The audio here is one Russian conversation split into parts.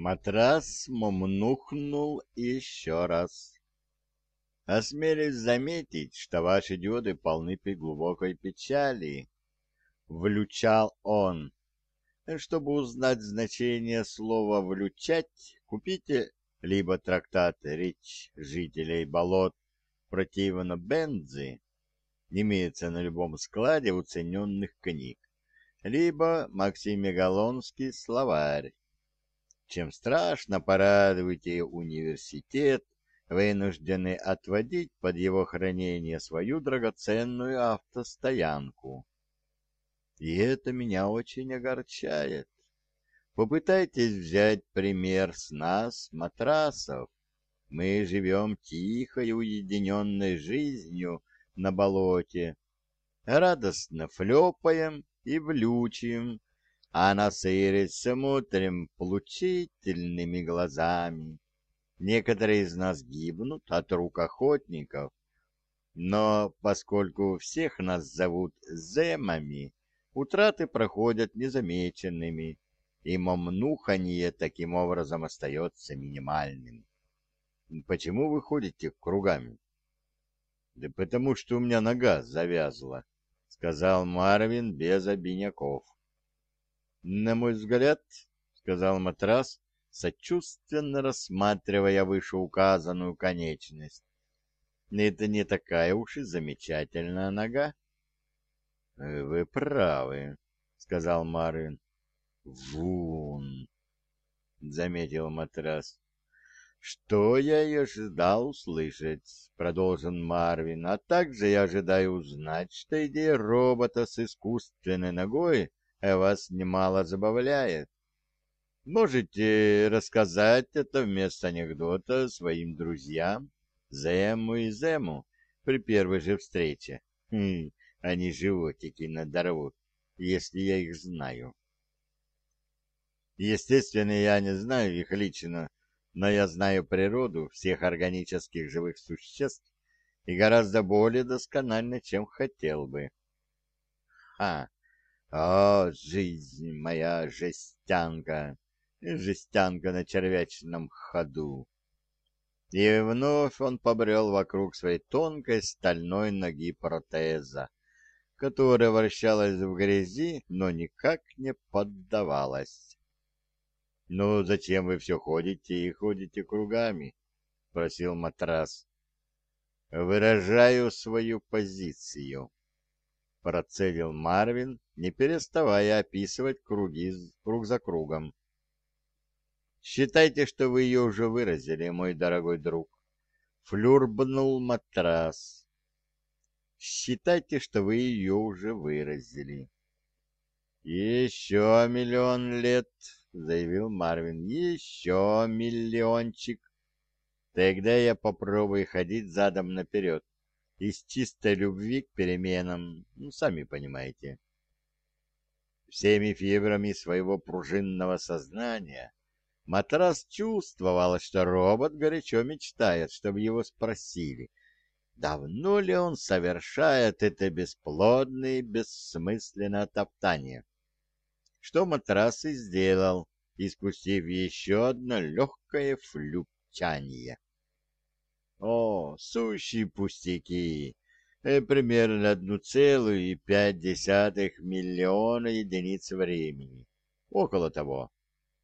Матрас момнухнул еще раз. Осмелюсь заметить, что ваши диоды полны глубокой печали. Влючал он. Чтобы узнать значение слова «влючать», купите либо трактат «Речь жителей болот» противно Бензы, имеется на любом складе уцененных книг, либо Максимегалонский словарь. Чем страшно порадуете университет, вынуждены отводить под его хранение свою драгоценную автостоянку. И это меня очень огорчает. Попытайтесь взять пример с нас, матрасов. Мы живем тихой, уединенной жизнью на болоте, радостно флепаем и влючим, а на сырость смотрим получительными глазами. Некоторые из нас гибнут от рук охотников, но поскольку всех нас зовут земами, утраты проходят незамеченными, и момнуханье таким образом остается минимальным. Почему вы ходите кругами? Да потому что у меня нога завязла, сказал Марвин без обиняков. На мой взгляд, сказал матрас, сочувственно рассматривая вышеуказанную конечность. Это не такая уж и замечательная нога. Вы правы, сказал Марвин. Вун, заметил матрас. Что я и ожидал услышать, продолжил Марвин, а также я ожидаю узнать, что идея робота с искусственной ногой вас немало забавляет. Можете рассказать это вместо анекдота своим друзьям, Зему и Зему, при первой же встрече. Хм, они животики надорвут, если я их знаю. Естественно, я не знаю их лично, но я знаю природу всех органических живых существ и гораздо более досконально, чем хотел бы. Ха! О, жизнь моя жестянка! Жестянка на червячном ходу! И вновь он побрел вокруг своей тонкой стальной ноги протеза, которая вращалась в грязи, но никак не поддавалась. «Ну, зачем вы все ходите и ходите кругами?» — спросил матрас. «Выражаю свою позицию», — процедил Марвин, не переставая описывать круги круг за кругом. «Считайте, что вы ее уже выразили, мой дорогой друг», — флюрбнул матрас. «Считайте, что вы ее уже выразили». «Еще миллион лет», — заявил Марвин. «Еще миллиончик. Тогда я попробую ходить задом наперед, из чистой любви к переменам, ну, сами понимаете». Всеми фибрами своего пружинного сознания матрас чувствовал, что робот горячо мечтает, чтобы его спросили, давно ли он совершает это бесплодное и бессмысленное топтание что матрас и сделал, испустив еще одно легкое флюпчание. О, сущие пустяки! Э, примерно одну целую и пять десятых миллиона единиц времени. Около того,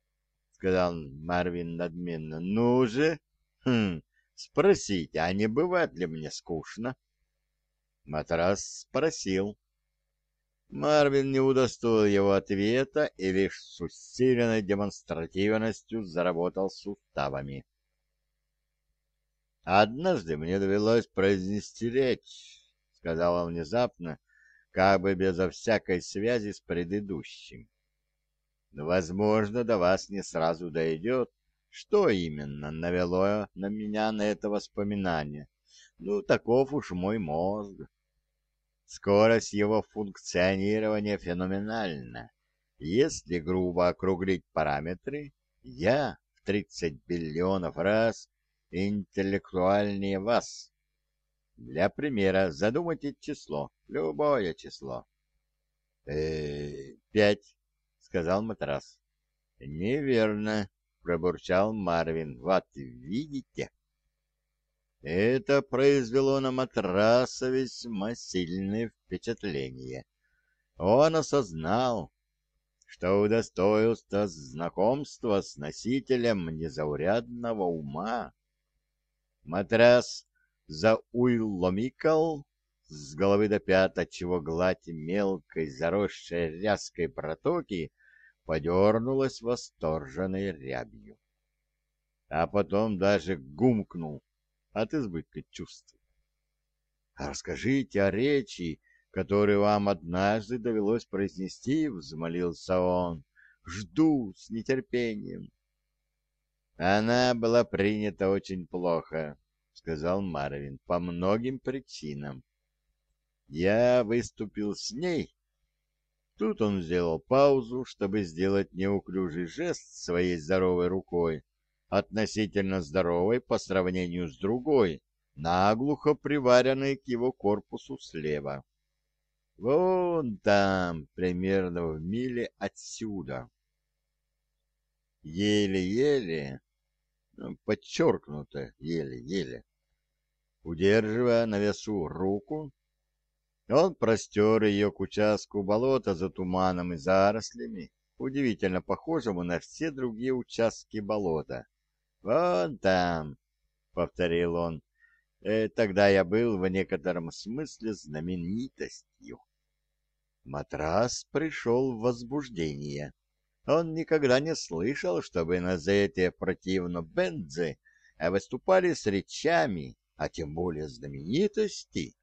— сказал Марвин надменно. — Ну же, хм, спросите, а не бывает ли мне скучно? Матрас спросил. Марвин не удостоил его ответа и лишь с усиленной демонстративностью заработал суставами. «Однажды мне довелось произнести речь», — сказал он внезапно, как бы безо всякой связи с предыдущим. «Возможно, до вас не сразу дойдет, что именно навело на меня на это воспоминание. Ну, таков уж мой мозг». Скорость его функционирования феноменальна. Если грубо округлить параметры, я в 30 биллионов раз интеллектуальнее вас. Для примера задумайте число, любое число. «Э, — Пять, — сказал матрас. — Неверно, пробурчал Марвин. «Вот видите?» Это произвело на матраса весьма сильное впечатление. Он осознал, что удостоился знакомства с носителем незаурядного ума. Матрас зауйломикал с головы до пят, отчего гладь мелкой, заросшей ряской протоки подернулась восторженной рябью. А потом даже гумкнул от избытка чувств. «Расскажите о речи, которую вам однажды довелось произнести», — взмолился он. «Жду с нетерпением». Она была принята очень плохо, — сказал Марвин, — по многим причинам. Я выступил с ней. Тут он сделал паузу, чтобы сделать неуклюжий жест своей здоровой рукой, относительно здоровой по сравнению с другой, наглухо приваренной к его корпусу слева. Вон там, примерно в миле отсюда. Еле-еле, ну, подчеркнуто еле-еле, удерживая на весу руку, он простер ее к участку болота за туманом и зарослями, удивительно похожему на все другие участки болота. «Вон там», — повторил он, э, — «тогда я был в некотором смысле знаменитостью». Матрас пришел в возбуждение. Он никогда не слышал, чтобы на Зете противно Бензе выступали с речами, а тем более знаменитости.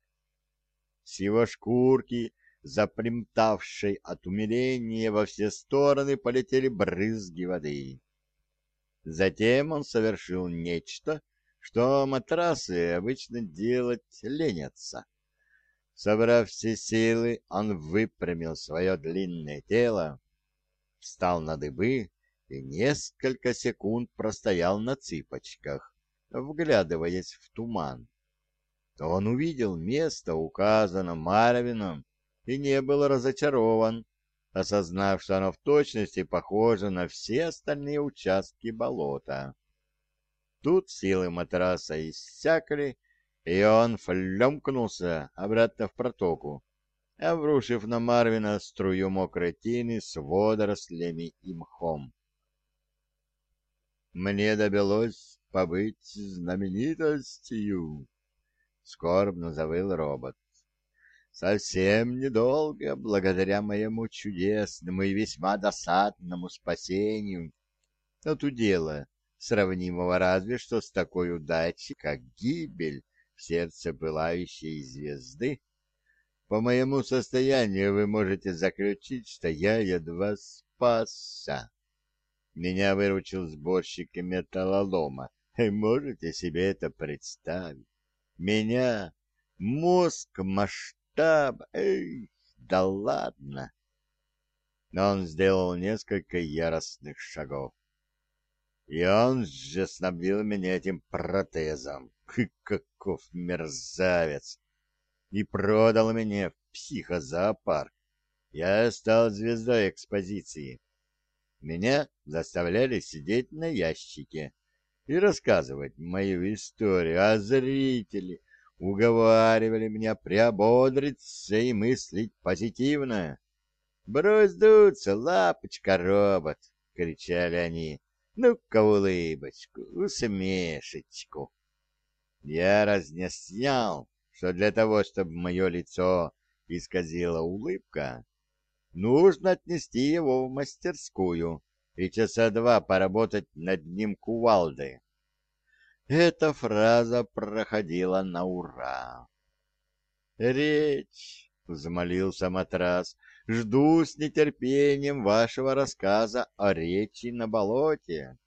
С его шкурки, запримтавшей от умиления во все стороны, полетели брызги воды. Затем он совершил нечто, что матрасы обычно делать ленятся. Собрав все силы, он выпрямил свое длинное тело, встал на дыбы и несколько секунд простоял на цыпочках, вглядываясь в туман он увидел место, указанное Марвином, и не был разочарован, осознав, что оно в точности похоже на все остальные участки болота. Тут силы матраса иссякли, и он флемкнулся обратно в протоку, обрушив на Марвина струю мокрой тины с водорослями и мхом. «Мне довелось побыть знаменитостью», скорбно завыл робот. Совсем недолго, благодаря моему чудесному и весьма досадному спасению, от удела, сравнимого разве что с такой удачей, как гибель в сердце пылающей звезды. По моему состоянию вы можете заключить, что я едва спасся. Меня выручил сборщик металлолома. Можете себе это представить? Меня мозг масштаб... Эй, да ладно. Но он сделал несколько яростных шагов. И он же снабдил меня этим протезом. Каков мерзавец! И продал меня в психозоопарк. Я стал звездой экспозиции. Меня заставляли сидеть на ящике и рассказывать мою историю, а зрители уговаривали меня приободриться и мыслить позитивно. «Брось дуться, лапочка-робот!» — кричали они. «Ну-ка улыбочку, усмешечку!» Я разнеснял, что для того, чтобы мое лицо исказила улыбка, нужно отнести его в мастерскую и часа два поработать над ним кувалдой. Эта фраза проходила на ура. «Речь!» — взмолился матрас. «Жду с нетерпением вашего рассказа о речи на болоте».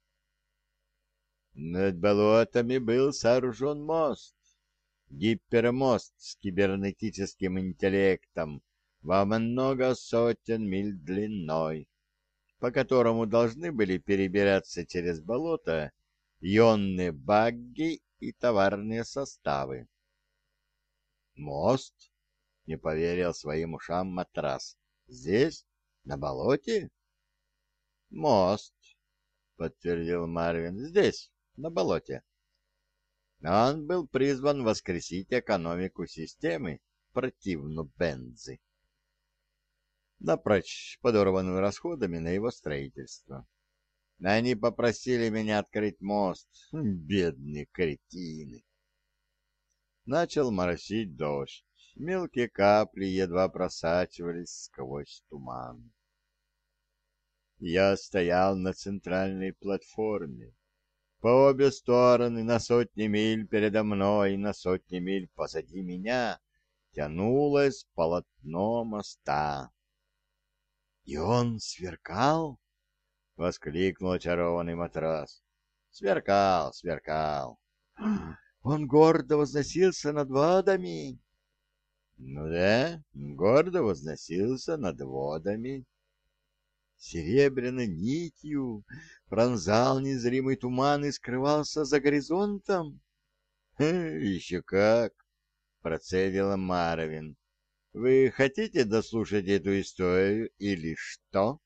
Над болотами был сооружен мост, гипермост с кибернетическим интеллектом во много сотен миль длиной по которому должны были перебираться через болото ионные багги и товарные составы. «Мост?» — не поверил своим ушам матрас. «Здесь? На болоте?» «Мост», — подтвердил Марвин. «Здесь, на болоте». Он был призван воскресить экономику системы противну Бензы, напрочь подорванную расходами на его строительство. Они попросили меня открыть мост, бедные кретины. Начал моросить дождь, мелкие капли едва просачивались сквозь туман. Я стоял на центральной платформе. По обе стороны, на сотни миль передо мной и на сотни миль позади меня, тянулось полотно моста. — И он сверкал? — воскликнул очарованный матрос. — Сверкал, сверкал. — Он гордо возносился над водами. — Ну да, гордо возносился над водами серебряной нитью пронзал незримый туман и скрывался за горизонтом? — Еще как! — процедила Маровин. — Вы хотите дослушать эту историю или что?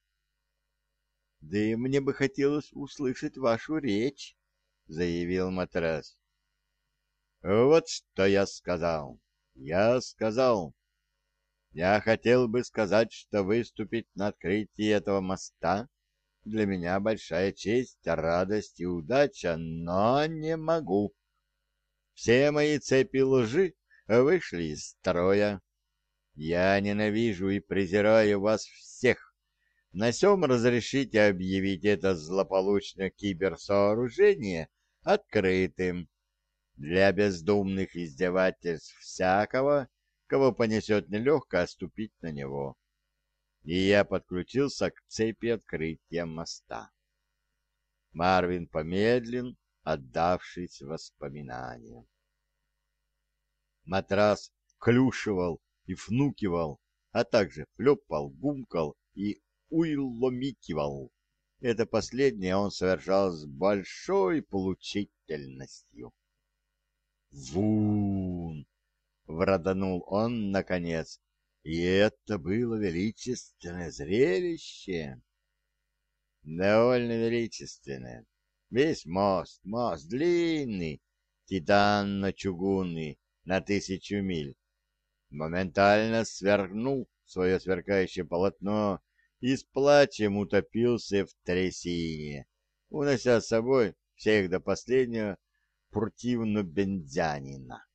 — Да и мне бы хотелось услышать вашу речь, — заявил матрас. — Вот что я сказал. Я сказал, я хотел бы сказать, что выступить на открытии этого моста для меня большая честь, радость и удача, но не могу. Все мои цепи лжи вышли из строя. Я ненавижу и презираю вас всех. На сём разрешите объявить это злополучное киберсооружение открытым для бездумных издевательств всякого, кого понесет нелегко оступить на него. И я подключился к цепи открытия моста. Марвин помедлен, отдавшись воспоминаниям. Матрас клюшивал и фнукивал, а также флёпал, бумкал и уйломикивал. Это последнее он совершал с большой получительностью. Вун! Враданул он, наконец, и это было величественное зрелище. Довольно величественное. Весь мост, мост длинный, титанно-чугунный, на тысячу миль. Моментально свернул свое сверкающее полотно и с плачем утопился в трясине, унося с собой всех до последнего противно бензянина.